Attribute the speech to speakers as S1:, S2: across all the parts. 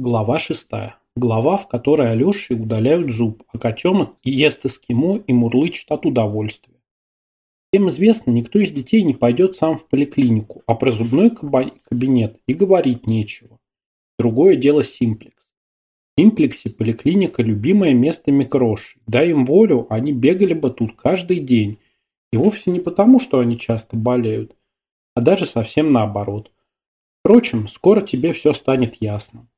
S1: Глава шестая. Глава, в которой Алёше удаляют зуб, а котенок ест эскимо и мурлычет от удовольствия. Всем известно, никто из детей не пойдет сам в поликлинику, а про зубной кабинет и говорить нечего. Другое дело симплекс. В симплексе поликлиника – любимое место микрошей. Дай им волю, они бегали бы тут каждый день. И вовсе не потому, что они часто болеют, а даже совсем наоборот. Впрочем, скоро тебе все станет ясно.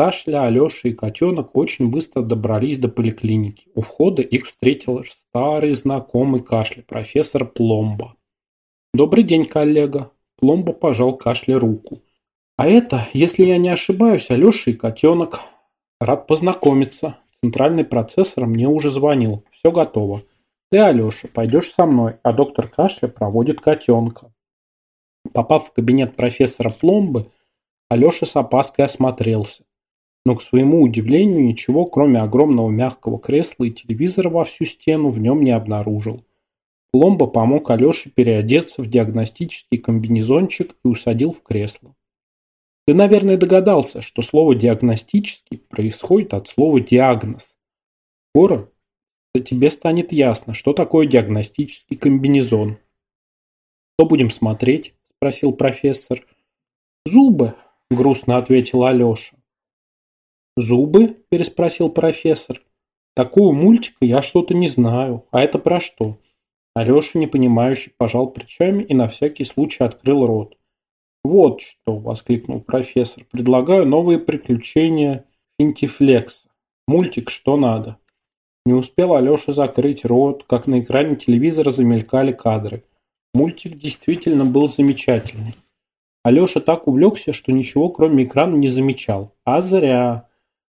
S1: Кашля, Алеша и котенок очень быстро добрались до поликлиники. У входа их встретил старый знакомый кашля, профессор Пломба. «Добрый день, коллега!» Пломба пожал кашле руку. «А это, если я не ошибаюсь, Алеша и котенок. Рад познакомиться. Центральный процессор мне уже звонил. Все готово. Ты, Алеша, пойдешь со мной, а доктор Кашля проводит котенка». Попав в кабинет профессора Пломбы, Алеша с опаской осмотрелся но, к своему удивлению, ничего, кроме огромного мягкого кресла и телевизора во всю стену, в нем не обнаружил. Пломба помог Алёше переодеться в диагностический комбинезончик и усадил в кресло. Ты, наверное, догадался, что слово «диагностический» происходит от слова «диагноз». Скоро тебе станет ясно, что такое диагностический комбинезон. «Что будем смотреть?» – спросил профессор. «Зубы», – грустно ответил Алёша. «Зубы?» – переспросил профессор. «Такого мультика я что-то не знаю. А это про что?» Алеша, непонимающе, пожал плечами и на всякий случай открыл рот. «Вот что!» – воскликнул профессор. «Предлагаю новые приключения Финтифлекса. Мультик «Что надо?». Не успел Алеша закрыть рот, как на экране телевизора замелькали кадры. Мультик действительно был замечательный. Алеша так увлекся, что ничего кроме экрана не замечал. А зря.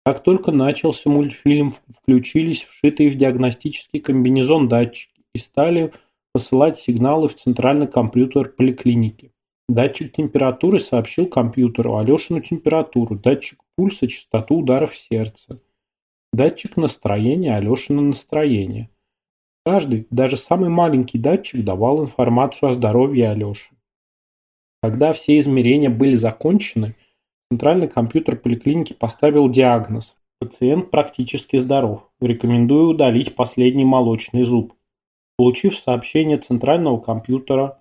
S1: Как только начался мультфильм, включились вшитые в диагностический комбинезон датчики и стали посылать сигналы в центральный компьютер поликлиники. Датчик температуры сообщил компьютеру Алешину температуру, датчик пульса – частоту ударов сердца, датчик настроения – Алешина настроение. Каждый, даже самый маленький датчик давал информацию о здоровье Алеши. Когда все измерения были закончены – Центральный компьютер поликлиники поставил диагноз: пациент практически здоров. Рекомендую удалить последний молочный зуб. Получив сообщение центрального компьютера,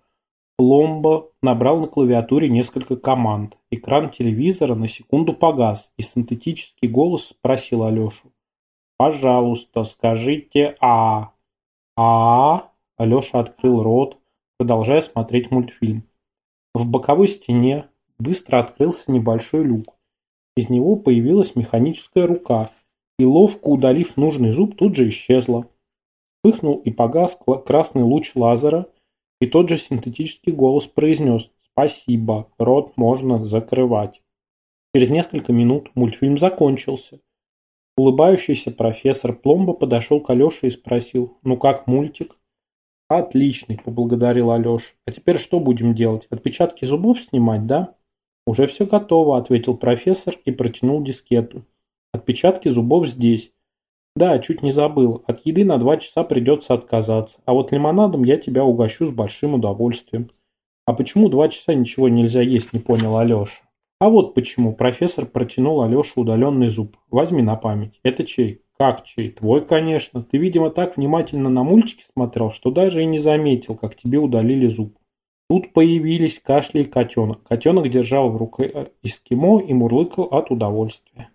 S1: Пломбо набрал на клавиатуре несколько команд. Экран телевизора на секунду погас, и синтетический голос спросил Алешу. «Пожалуйста, скажите «А». «А?» Алеша открыл рот, продолжая смотреть мультфильм. В боковой стене быстро открылся небольшой люк. Из него появилась механическая рука, и ловко удалив нужный зуб, тут же исчезла. Вспыхнул и погас красный луч лазера, и тот же синтетический голос произнес «Спасибо, рот можно закрывать». Через несколько минут мультфильм закончился. Улыбающийся профессор Пломба подошел к Алёше и спросил «Ну как мультик?» «Отличный», – поблагодарил Алёша. «А теперь что будем делать? Отпечатки зубов снимать, да?» «Уже все готово», – ответил профессор и протянул дискету. «Отпечатки зубов здесь». «Да, чуть не забыл. От еды на два часа придется отказаться. А вот лимонадом я тебя угощу с большим удовольствием». «А почему два часа ничего нельзя есть?» – не понял Алеша. «А вот почему». Профессор протянул Алёше удаленный зуб. «Возьми на память. Это чей?» «Как чей? Твой, конечно. Ты, видимо, так внимательно на мультики смотрел, что даже и не заметил, как тебе удалили зуб». Тут появились кашля и котенок. Котенок держал в руке эскимо и мурлыкал от удовольствия.